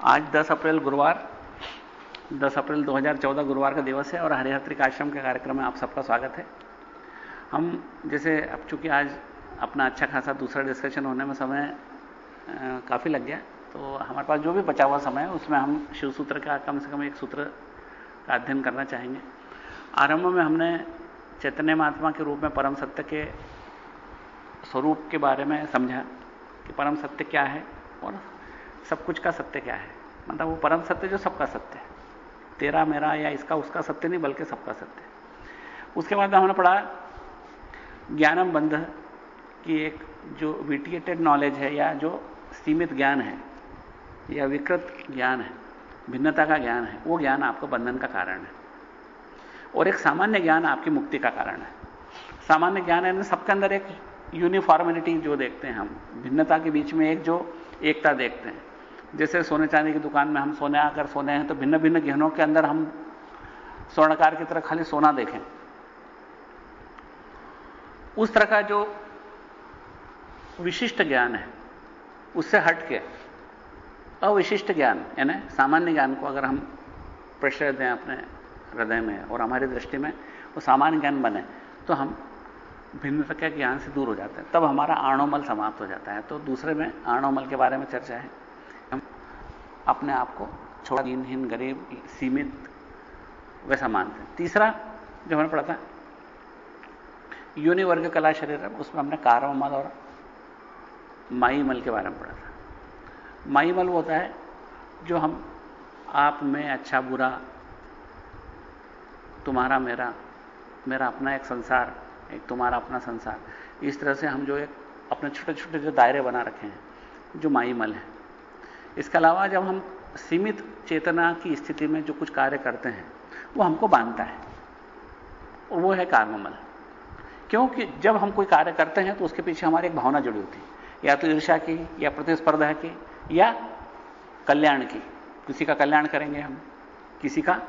आज 10 अप्रैल गुरुवार 10 अप्रैल 2014 गुरुवार का दिवस है और हरिहत्रिक आश्रम के कार्यक्रम में आप सबका स्वागत है। हम जैसे अब चूँकि आज अपना अच्छा खासा दूसरा डिस्कशन होने में समय काफ़ी लग गया तो हमारे पास जो भी बचा हुआ समय है, उसमें हम शिव सूत्र का कम से कम एक सूत्र का अध्ययन करना चाहेंगे। आरंभ में हमने चैतन्य महात्मा के रूप में परम सत्य के स्वरूप के बारे में समझा कि परम सत्य क्या है और सब कुछ का सत्य क्या है? मतलब वो परम सत्य जो सबका सत्य है। तेरा, मेरा या इसका, उसका सत्य नहीं, बल्कि सबका सत्य है। उसके बाद हमने पढ़ा, ज्ञानम बंध, की एक जो विटिएटेड नॉलेज है या जो सीमित ज्ञान है, या विकृत ज्ञान है, भिन्नता का ज्ञान है, वो ज्ञान आपको बंधन का कारण है। और एक सामान्य ज्ञान आपकी मुक्ति का कारण है। सामान्य ज्ञान है सबके अंदर एक यूनिफॉर्मिलिटी जो देखते हैं हम, भिन्नता के बीच में एक जो एकता देखते हैं। जैसे सोने चांदी की दुकान में हम सोने आकर सोने हैं तो भिन्न भिन्न गहनों के अंदर हम स्वर्णकार की तरह खाली सोना देखें। उस तरह का जो विशिष्ट ज्ञान है, उससे हट के अविशिष्ट ज्ञान, यानी सामान्य ज्ञान को अगर हम प्रश्रय दें अपने हृदय में और हमारी दृष्टि में वो सामान्य ज्ञान बने तो हम भिन्नता के ज्ञान से दूर हो जाते हैं। तब हमारा आणोमल समाप्त हो जाता है। तो दूसरे में आणोमल के बारे में चर्चा है। अपने आप को छोटा दीनहीन गरीब, सीमित, वैसा मानते हैं। तीसरा जो हमने पढ़ा था, यूनिवर्ग कला शरीर है उसमें हमने कारमल और माई मल के बारे में पढ़ा था। माई मल होता है जो हम, आप, में अच्छा बुरा, तुम्हारा, मेरा मेरा अपना एक संसार, एक तुम्हारा अपना संसार। इस तरह से हम जो एक अपने छोटे छोटे जो दायरे बना रखे हैं, जो माई मल है। इसके अलावा जब हम सीमित चेतना की स्थिति में जो कुछ कार्य करते हैं, वो हमको बांधता है। और वो है कार्ममल क्योंकि जब हम कोई कार्य करते हैं तो उसके पीछे हमारी एक भावना जुड़ी होती है। या तो ईर्षा की, या प्रतिस्पर्धा की, या कल्याण की। किसी का कल्याण करेंगे हम, किसी का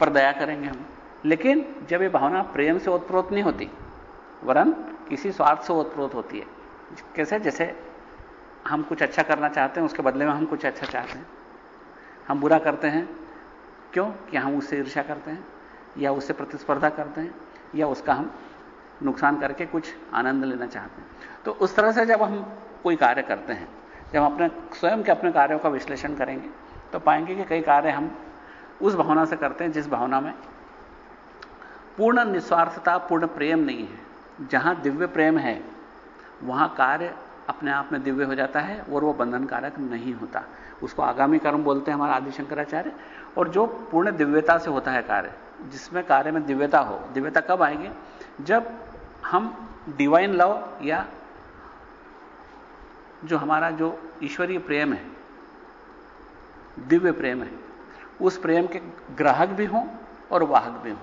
पर दया करेंगे हम। लेकिन जब ये भावना प्रेम से उत्प्रोत नहीं होती, वरन किसी स्वार्थ से उत्प्रोत होती है कैसे जैसे हम कुछ अच्छा करना चाहते हैं, उसके बदले में हम कुछ अच्छा चाहते हैं। हम बुरा करते हैं, क्यों? कि हम उससे ईर्ष्या करते हैं, या उससे प्रतिस्पर्धा करते हैं, या उसका हम नुकसान करके कुछ आनंद लेना चाहते हैं। तो उस तरह से जब हम कोई कार्य करते हैं, जब अपने, स्वयं के अपने कार्यों का विश्लेषण करेंगे तो पाएँगे कि कई कार्य हम उस भावना से करते हैं, जिस भावना में पूर्ण निस्वार्थता, पूर्ण प्रेम नहीं है। जहाँ दिव्य प्रेम है, वहाँ कार्य अपने आप में दिव्य हो जाता है और वो बंधन कारक नहीं होता। उसको आगामी कर्म बोलते हैं हमारा आदि शंकराचार्य और जो पूर्ण दिव्यता से होता है कार्य, जिसमें कार्य में दिव्यता हो, दिव्यता कब आएगी? जब हम डिवाइन लव या जो हमारा जो ईश्वरीय प्रेम है, दिव्य प्रेम है, उस प्रेम के ग्राहक भी हों और वाहक भी हों।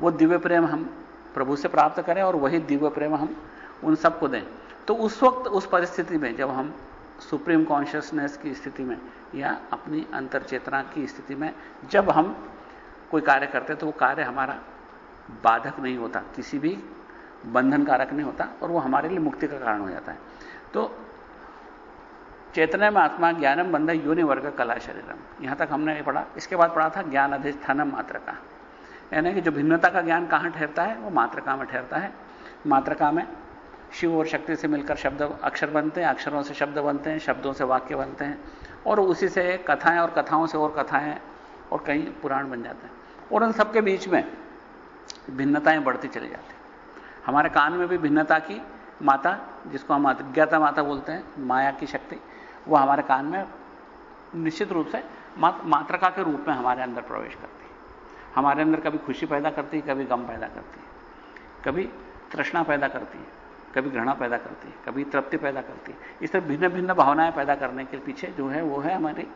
वो दिव्य प्रेम हम प्रभु से प्राप्त करें और वही दिव्य प्रेम हम उन सबको दें। तो उस वक्त, उस परिस्थिति में, जब हम सुप्रीम कॉन्शियसनेस की स्थिति में या अपनी अंतर चेतना की स्थिति में जब हम कोई कार्य करते तो वो कार्य हमारा बाधक नहीं होता, किसी भी बंधन कारक नहीं होता और वो हमारे लिए मुक्ति का कारण हो जाता है। तो चेतना में आत्मा ज्ञानम बंध योनि वर्ग कला शरीरम। यहाँ तक हमने पढ़ा। इसके बाद पढ़ा था ज्ञान अधिष्ठानम मात्र का यानी कि जो भिन्नता का ज्ञान कहाँ ठहरता है, वो मात्रका में ठहरता है। मात्रका में शिव और शक्ति से मिलकर शब्द अक्षर बनते हैं, अक्षरों से शब्द बनते हैं, शब्दों से वाक्य बनते हैं और उसी से कथाएँ और कथाओं से और कथाएँ और कई पुराण बन जाते हैं। और उन सबके बीच में भिन्नताएँ बढ़ती चली जाती हमारे कान में भी भिन्नता की माता, जिसको हम अज्ञाता माता बोलते हैं, माया की शक्ति, वो हमारे कान में निश्चित रूप से मात्रका के रूप में हमारे अंदर प्रवेश करती है। हमारे अंदर कभी खुशी पैदा करती है, कभी गम पैदा करती है, कभी तृष्णा पैदा करती है। कभी घृणा पैदा करती है, कभी तृप्ति पैदा करती है। इस तरह भिन्न भिन्न भावनाएँ पैदा करने के पीछे जो है, वो है हमारी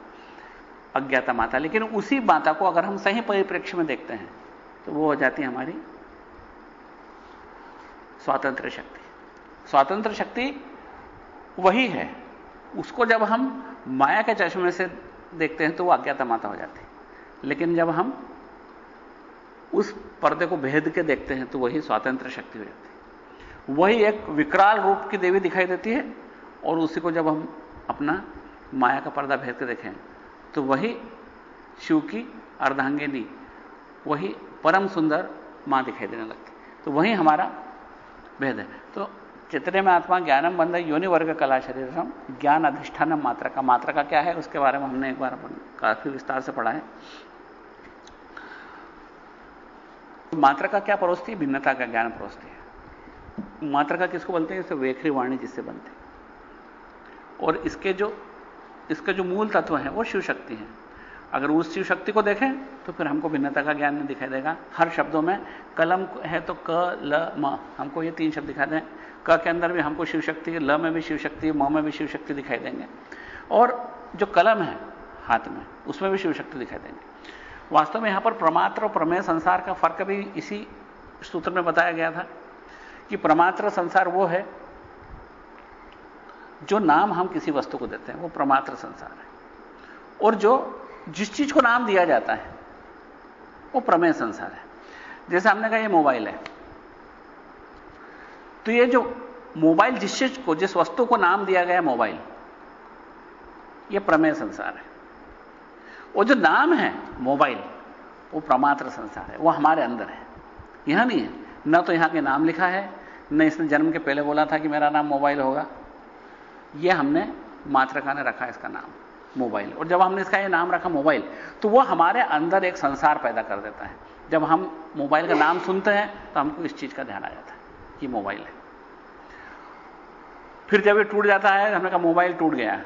अज्ञाता माता। लेकिन उसी माता को अगर हम सही परिप्रेक्ष्य में देखते हैं तो वो हो जाती है हमारी स्वातंत्र शक्ति। स्वातंत्र शक्ति वही है। उसको जब हम माया के चश्मे से देखते हैं तो वो अज्ञाता माता हो जाती है। लेकिन जब हम उस पर्दे को भेद के देखते हैं तो वही स्वातंत्र शक्ति हो जाती है। वही एक विकराल रूप की देवी दिखाई देती है और उसी को जब हम अपना माया का पर्दा भेद के देखें तो वही शिव की अर्धांगिनी, वही परम सुंदर माँ दिखाई देने लगती तो वही हमारा भेद है। तो चित्रे में आत्मा ज्ञानम बंध, योनि वर्ग कला शरीर ज्ञान अधिष्ठान मात्रा का। मात्रा का क्या है? उसके बारे में हमने एक बार काफ़ी विस्तार से पढ़ा है। मात्रा का क्या परोसती भिन्नता का ज्ञान परोसती है। मात्रा का किसको बोलते हैं? इसे वेखरी वाणी जिससे बनते हैं। और इसके जो इसके जो मूल तत्व है, वो शिव शक्ति है। अगर उस शिव शक्ति को देखें तो फिर हमको भिन्नता का ज्ञान नहीं दिखाई देगा। हर शब्दों में कलम है तो क, ल, म। हमको ये तीन शब्द दिखाई दें। क के अंदर भी हमको शिव शक्ति, ल में भी शिव शक्ति, म में भी शिव शक्ति दिखाई देंगे। और जो कलम है हाथ में, उसमें भी शिव शक्ति दिखाई देंगे। वास्तव में यहाँ पर प्रमात्र और प्रमेय संसार का फ़र्क भी इसी सूत्र में बताया गया था। कि प्रमात्र संसार वो है, जो नाम हम किसी वस्तु को देते हैं, वो प्रमात्र संसार है। और जो जिस चीज़ को नाम दिया जाता है, वो प्रमेय संसार है। जैसे हमने कहा ये मोबाइल है। तो ये जो मोबाइल जिस चीज़ को, जिस वस्तु को नाम दिया गया मोबाइल, ये प्रमेय संसार है। वो जो नाम है मोबाइल, वो प्रमात्र संसार है, वो हमारे अंदर है। यहाँ नहीं है। न तो यहाँ के नाम लिखा है न इसने जन्म के पहले बोला था कि मेरा नाम मोबाइल होगा। यह हमने मातृका ने रखा इसका नाम, मोबाइल। और जब हमने इसका यह नाम रखा मोबाइल तो वह हमारे अंदर एक संसार पैदा कर देता है। जब हम मोबाइल का नाम सुनते हैं तो हमको इस चीज़ का ध्यान आ जाता है कि मोबाइल है। फिर जब ये टूट जाता है, हमने कहा मोबाइल टूट गया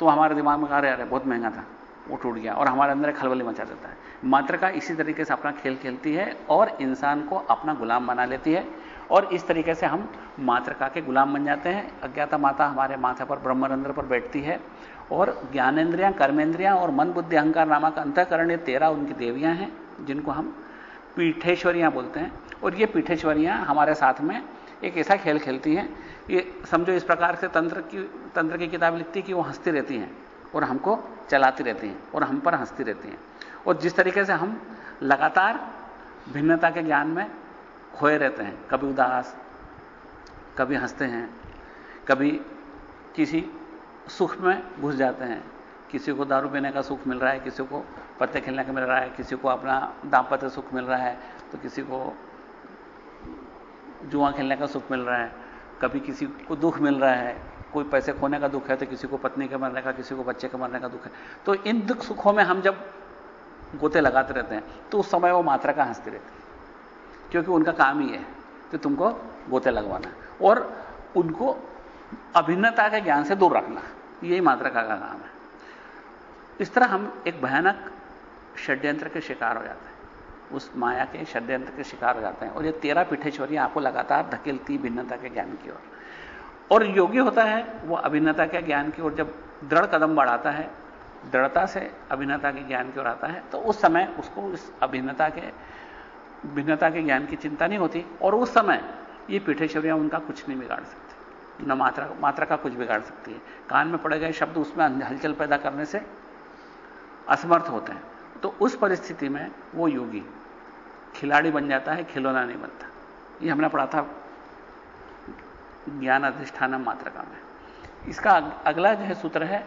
तो हमारे दिमाग में कहा रहे बहुत महँगा था, वो टूट गया। और हमारे अंदर खलबली मचा देता है। मात्रका इसी तरीके से अपना खेल खेलती है और इंसान को अपना गुलाम बना लेती है। और इस तरीके से हम मात्रका के गुलाम बन जाते हैं। अज्ञाता माता हमारे माथा पर, ब्रह्मरंध्र पर बैठती है और ज्ञानेन्द्रियाँ कर्मेंद्रियाँ और मन बुद्धि अहंकार नामक अंतकरण ये तेरह उनकी देवियाँ हैं, जिनको हम पीठेश्वरियाँ बोलते हैं। और ये पीठेश्वरियाँ हमारे साथ में एक ऐसा खेल खेलती हैं। ये समझो इस प्रकार से तंत्र की तंत्र की किताब लिखती कि वो हंसती रहती हैं और हमको चलाती रहती हैं और हम पर हंसती रहती हैं। और जिस तरीके से हम लगातार भिन्नता के ज्ञान में खोए रहते हैं, कभी उदास, कभी हँसते हैं, कभी किसी सुख में घुस जाते हैं। किसी को दारू पीने का सुख मिल रहा है, किसी को पत्ते खेलने का मिल रहा है, किसी को अपना दाम्पत्य सुख मिल रहा है तो किसी को जुआ खेलने का सुख मिल रहा है, कभी किसी को दुख मिल रहा है, कोई पैसे खोने का दुख है तो किसी को पत्नी के मरने का, किसी को बच्चे के मरने का दुख है। तो इन दुख सुखों में हम जब गोते लगाते रहते हैं तो उस समय वो मात्रा का हंसती रहती है। क्योंकि उनका काम ही है कि तुमको गोते लगवाना और उनको अभिन्नता के ज्ञान से दूर रखना यही मात्रका का काम है। इस तरह हम एक भयानक षड्यंत्र के शिकार हो जाते हैं। उस माया के षड्यंत्र के शिकार हो जाते हैं। और ये तेरह पीठेश्वरी आपको लगातार धकेलती भिन्नता के ज्ञान की ओर। और योगी होता है, वो अभिन्नता के ज्ञान की ओर जब दृढ़ कदम बढ़ाता है, दृढ़ता से अभिन्नता के ज्ञान की ओर आता है तो उस समय उसको इस अभिन्नता के भिन्नता के ज्ञान की चिंता नहीं होती, और उस समय ये पीठेश्वरियाँ उनका कुछ नहीं बिगाड़ सकती, न मात्रा मात्रा का कुछ बिगाड़ सकती है। कान में पड़े गए शब्द उसमें हलचल पैदा करने से असमर्थ होते हैं। तो उस परिस्थिति में वो योगी, खिलाड़ी बन जाता है, खिलौना नहीं बनता। ये हमने पढ़ा था, ज्ञान अधिष्ठान मात्रका में इसका अगला जो है सूत्र है,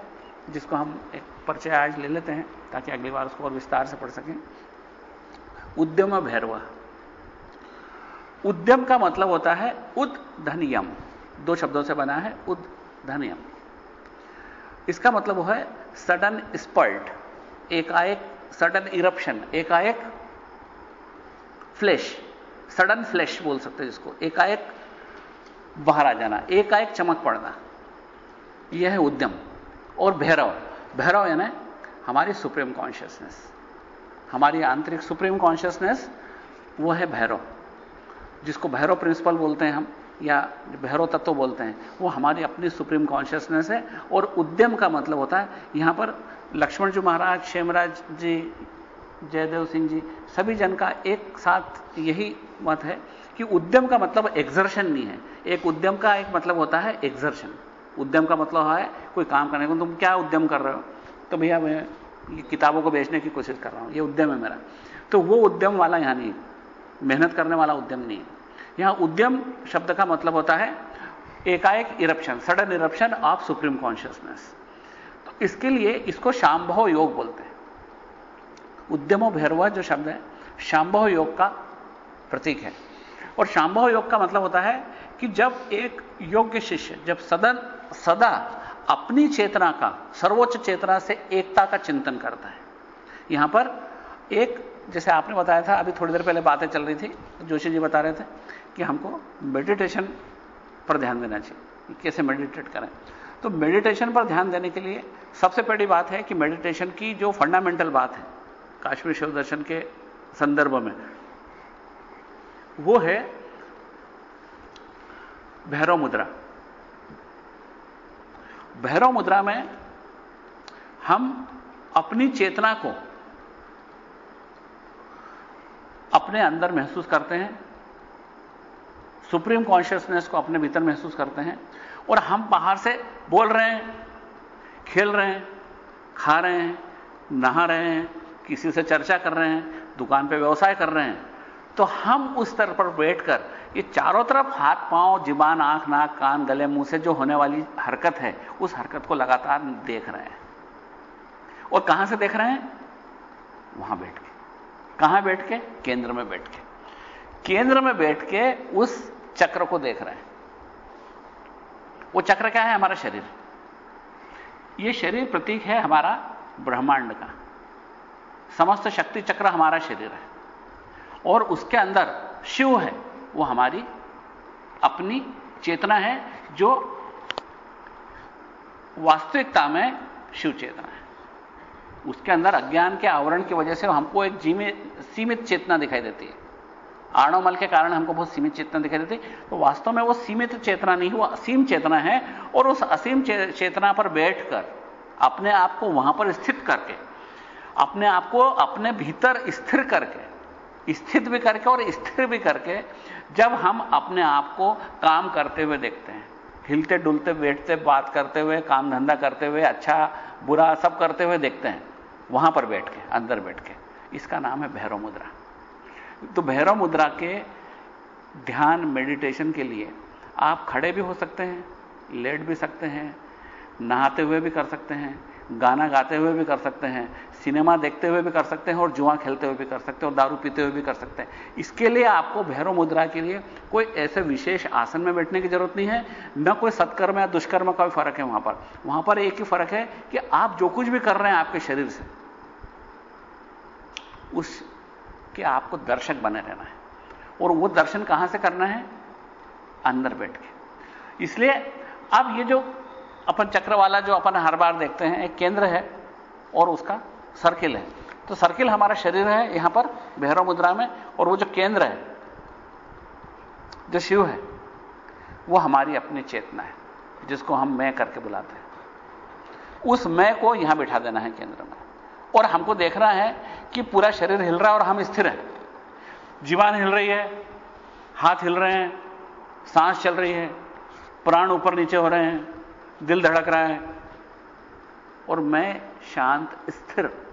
जिसको हम एक परिचय आज ले लेते हैं, ताकि अगली बार उसको और विस्तार से पढ़ सकें। उद्यम भैरव। उद्यम का मतलब होता है उद्धनियम। दो शब्दों से बना है उद्धनियम। इसका मतलब है सडन स्पर्ट एकाएक सडन इरप्शन एकाएक फ्लैश सडन फ्लैश बोल सकते हैं जिसको। एकाएक बाहर आ जाना, एकाएक चमक पड़ना। यह है उद्यम। और भैरव। भैरव यानी हमारी सुप्रीम कॉन्शियसनेस हमारी आंतरिक सुप्रीम कॉन्शियसनेस, वो है भैरव, जिसको भैरव प्रिंसिपल बोलते हैं हम, या भैरव तत्व बोलते हैं, वो हमारी अपनी सुप्रीम कॉन्शियसनेस है। और उद्यम का मतलब होता है, यहाँ पर लक्ष्मण जी महाराज, क्षेमराज जी, जयदेव सिंह जी, सभी जन का एक साथ यही मत है कि उद्यम का मतलब एक्सर्शन नहीं है। एक उद्यम का एक मतलब होता है एक्सर्शन उद्यम का मतलब है, कोई काम करने को, तुम क्या उद्यम कर रहे हो? तो भैया, मैं ये किताबों को बेचने की कोशिश कर रहा हूँ, ये उद्यम है मेरा। तो वो उद्यम वाला यहाँ नहीं मेहनत करने वाला उद्यम नहीं यहाँ उद्यम शब्द का मतलब होता है एकाएक eruption sudden eruption of supreme consciousness तो इसके लिए इसको शांभव योग बोलते हैं। उद्यमो भैरव जो शब्द है शांभव योग का प्रतीक है। और शांभव योग का मतलब होता है कि जब एक योग्य शिष्य, जब सदन, सदा अपनी चेतना का, सर्वोच्च चेतना से एकता का चिंतन करता है। यहाँ पर एक, जैसे आपने बताया था, अभी थोड़ी देर पहले बातें चल रही थी, जोशी जी बता रहे थे कि हमको मेडिटेशन पर ध्यान देना चाहिए, कैसे मेडिटेट करें। तो मेडिटेशन पर ध्यान देने के लिए सबसे पहली बात है कि मेडिटेशन की जो फंडामेंटल बात है, काश्मीर शिव दर्शन के संदर्भ में, वो है भैरव मुद्रा। भैरव मुद्रा में हम अपनी चेतना को अपने अंदर महसूस करते हैं, सुप्रीम कॉन्शियसनेस को अपने भीतर महसूस करते हैं, और हम बाहर से बोल रहे हैं, खेल रहे हैं, खा रहे हैं, नहा रहे हैं, किसी से चर्चा कर रहे हैं, दुकान पे व्यवसाय कर रहे हैं तो हम उस स्तर पर बैठकर ये चारों तरफ़ हाथ, पाँव, जीबान, आँख, नाक, कान, गले, मुँह से जो होने वाली हरकत है, उस हरकत को लगातार देख रहे हैं। और कहाँ से देख रहे हैं? वहाँ बैठ के। कहाँ बैठ के? केंद्र में बैठ के। केंद्र में बैठ के उस चक्र को देख रहे हैं। वो चक्र क्या है? हमारा शरीर। ये शरीर प्रतीक है हमारा ब्रह्मांड का। समस्त शक्ति चक्र हमारा शरीर है। और उसके अंदर शिव है। वो हमारी अपनी चेतना है, जो वास्तविकता में शिव चेतना है। उसके अंदर अज्ञान के आवरण की वजह से हमको एक सीमित चेतना दिखाई देती है। आणोमल के कारण हमको बहुत सीमित चेतना दिखाई देती तो वास्तव में वो सीमित चेतना नहीं वो असीम चेतना है, और उस असीम चेतना पर बैठकर, अपने आप को वहाँ पर स्थित करके, अपने आप को अपने भीतर स्थिर करके स्थित भी करके और स्थिर भी करके जब हम अपने आप को काम करते हुए देखते हैं। हिलते डुलते, बैठते, बात करते हुए, काम धंधा करते हुए अच्छा बुरा सब करते हुए देखते हैं। वहाँ पर बैठ के, अंदर बैठ के। इसका नाम है भैरव मुद्रा। तो भैरव मुद्रा के ध्यान मेडिटेशन के लिए आप खड़े भी हो सकते हैं, लेट भी सकते हैं, नहाते हुए भी कर सकते हैं, गाना गाते हुए भी कर सकते हैं सिनेमा देखते हुए भी कर सकते हैं और जुआ खेलते हुए भी कर सकते हैं और दारू पीते हुए भी कर सकते हैं। इसके लिए आपको भैरव मुद्रा के लिए कोई ऐसे विशेष आसन में बैठने की ज़रूरत नहीं है, न कोई सत्कर्म या दुष्कर्म का भी फ़र्क है वहाँ पर। वहाँ पर एक ही फ़र्क है कि आप जो कुछ भी कर रहे हैं आपके शरीर से, उस कि आपको दर्शक बने रहना है। और वो दर्शन कहाँ से करना है? अंदर बैठ के। इसलिए अब ये जो अपन चक्र वाला जो अपन हर बार देखते हैं, एक केंद्र है और उसका सर्किल है। तो सर्किल हमारा शरीर है, यहाँ पर भैरव मुद्रा में, और वो जो केंद्र है, जो शिव है, वो हमारी अपनी चेतना है, जिसको हम मैं करके बुलाते हैं। उस मैं को यहाँ बिठा देना है केंद्र में। और हमको देखना है कि पूरा शरीर हिल रहा है और हम स्थिर हैं। जीवान हिल रही है, हाथ हिल रहे हैं, सांस चल रही है, प्राण ऊपर नीचे हो रहे हैं, दिल धड़क रहा है, और मैं शांत, स्थिर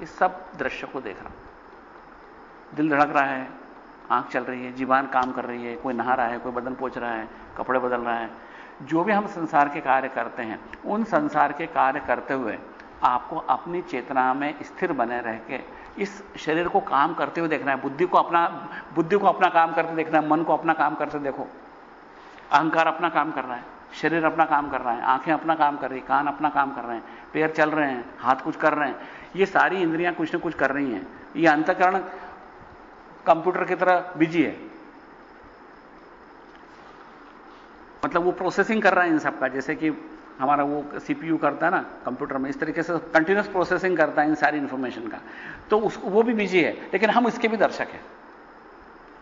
इस सब दृश्य को देख रहा हूँ। दिल धड़क रहा है, आँख चल रही है, जीवान काम कर रही है, कोई नहा रहा है, कोई बदन पोच रहा है, कपड़े बदल रहा है। जो भी हम संसार के कार्य करते हैं, उन संसार के कार्य करते हुए आपको अपनी चेतना में स्थिर बने रह के, इस शरीर को काम करते हुए देखना है, बुद्धि को अपना, बुद्धि को अपना काम करते देखना है, मन को अपना काम करते देखो। अहंकार अपना काम कर रहा है, शरीर अपना काम कर रहा है, आँखें अपना काम कर रही, कान अपना काम कर रहे हैं, पैर चल रहे हैं, हाथ कुछ कर रहे हैं। ये सारी इंद्रियाँ कुछ ना कुछ कर रही हैं। ये अंतकरण कंप्यूटर की तरह बिज़ी है। मतलब वो प्रोसेसिंग कर रहा है इन सबका जैसे कि हमारा वो सीपीयू करता है ना, कंप्यूटर में, इस तरीके से कंटिन्यूस प्रोसेसिंग करता है इन सारी इंफॉर्मेशन का। तो उस, वो भी बिज़ी है, लेकिन हम इसके भी दर्शक हैं।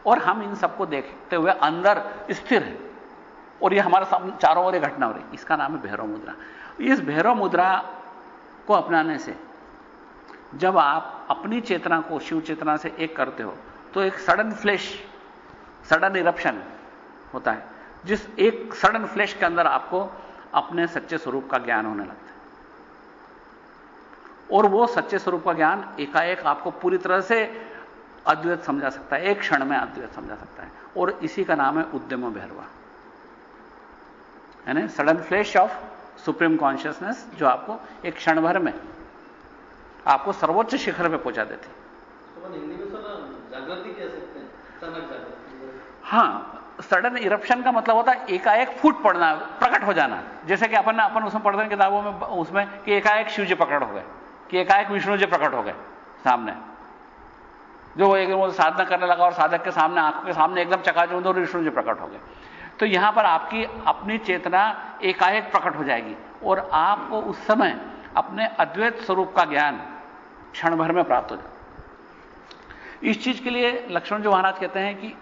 और हम इन सबको देखते हुए अंदर स्थिर है। और ये हमारे सामने चारों ओर घटना हो रही इसका नाम है भैरव मुद्रा। इस भैरव मुद्रा को अपनाने से जब आप अपनी चेतना को शिव चेतना से एक करते हो तो एक सडन फ्लैश सडन इरप्शन होता है, जिस एक सडन फ्लैश के अंदर आपको अपने सच्चे स्वरूप का ज्ञान होने लगता है। और वो सच्चे स्वरूप का ज्ञान एकाएक आपको पूरी तरह से अद्वैत समझा सकता है, एक क्षण में अद्वैत समझा सकता है। और इसी का नाम है उद्यम Bhairahawa. Sudden flash of supreme consciousness जो आपको एक क्षण भर में आपको सर्वोच्च शिखर में पहुँचा देती तो हैं हाँ सडन इरप्शन का मतलब होता है एकाएक फूट पड़ना प्रकट हो जाना। जैसे कि अपन अपन उसमें पढ़ते हैं किताबों में उसमें कि एकाएक शिव जी प्रकट हो गए कि एकाएक विष्णु जी प्रकट हो गए सामने। जो वो एकदम साधना करने लगा और साधक के सामने आँखों के सामने एकदम चकाचौंध और विष्णु जी प्रकट हो गए। तो यहाँ पर आपकी अपनी चेतना एकाएक प्रकट हो जाएगी और आपको उस समय अपने अद्वैत स्वरूप का ज्ञान क्षण भर में प्राप्त हो जाए इस चीज़ के लिए लक्ष्मण जी महाराज कहते हैं कि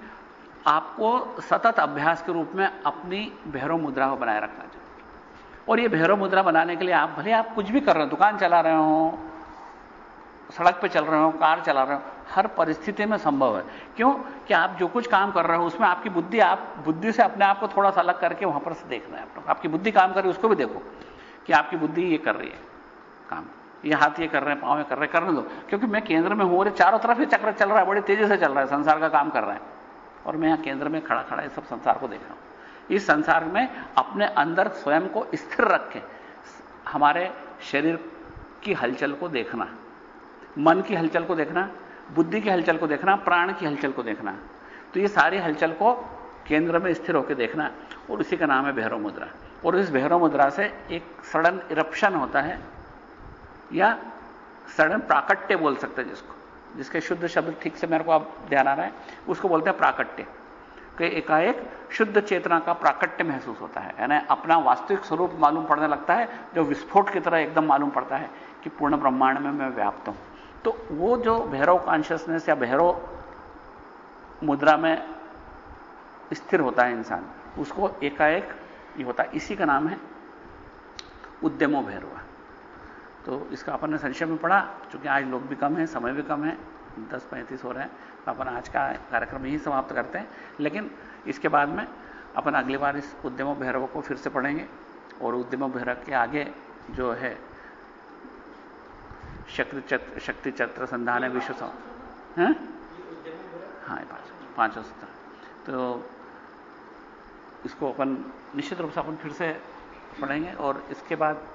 आपको सतत अभ्यास के रूप में अपनी भैरव मुद्रा को बनाए रखना चाहिए। और ये भैरव मुद्रा बनाने के लिए आप, भले आप कुछ भी कर रहे हो, दुकान चला रहे हो, सड़क पे चल रहे हो, कार चला रहे हो, हर परिस्थिति में संभव है। क्यों? कि आप जो कुछ काम कर रहे हो, उसमें आपकी बुद्धि, आप बुद्धि से अपने आप को थोड़ा सा अलग करके वहाँ पर से है आप लोग। आपकी बुद्धि काम कर रही है, उसको भी देखो कि आपकी बुद्धि ये कर रही है काम। ये हाथ ये कर रहे हैं, पाँव कर रहे हैं, करने दो। क्योंकि मैं केंद्र में हूँ और चारों तरफ़ ये चक्र चल रहा है, बड़ी तेज़ी से चल रहा है, संसार का काम कर रहा है। और मैं यहाँ केंद्र में खड़ा खड़ा इस सब संसार को देख रहा हूँ। इस संसार में अपने अंदर स्वयं को स्थिर रख। हमारे शरीर की हलचल को देखना, मन की हलचल को देखना, बुद्धि की हलचल को देखना, प्राण की हलचल को देखना। तो ये सारी हलचल को केंद्र में स्थिर होकर देखना। और उसी का नाम है भैरव मुद्रा। और इस भैरव मुद्रा से एक सडन इरप्शन होता है। या सडन प्राकट्य बोल सकते हैं जिसको, जिसके शुद्ध शब्द ठीक से मेरे को आप ध्यान आ रहा है, उसको बोलते हैं प्राकट्य। कि एकाएक शुद्ध चेतना का प्राकट्य महसूस होता है, यानी अपना वास्तविक स्वरूप मालूम पड़ने लगता है, जो विस्फोट की तरह एकदम मालूम पड़ता है कि पूर्ण ब्रह्मांड में मैं व्याप्त हूँ। तो वो जो भैरव कॉन्शियसनेस या भैरव मुद्रा में स्थिर होता है इंसान, उसको एकाएक ये होता है, इसी का नाम है उद्यमो भैरवा। तो इसका अपन ने संशय में पढ़ा, चूँकि आज लोग भी कम हैं, समय भी कम है, दस पैंतीस हो रहे हैं तो अपन आज का कार्यक्रम यही समाप्त करते हैं। लेकिन इसके बाद में अपन अगली बार इस उद्यमो भैरव को फिर से पढ़ेंगे, और उद्यमो भैरव के आगे जो है, शक्ति चत्र शक्ति चत्र संधान है विश्व हैं? हाँ पाँच, पाँचों सूत्र तो इसको अपन निश्चित रूप से अपन फिर से पढ़ेंगे, और इसके बाद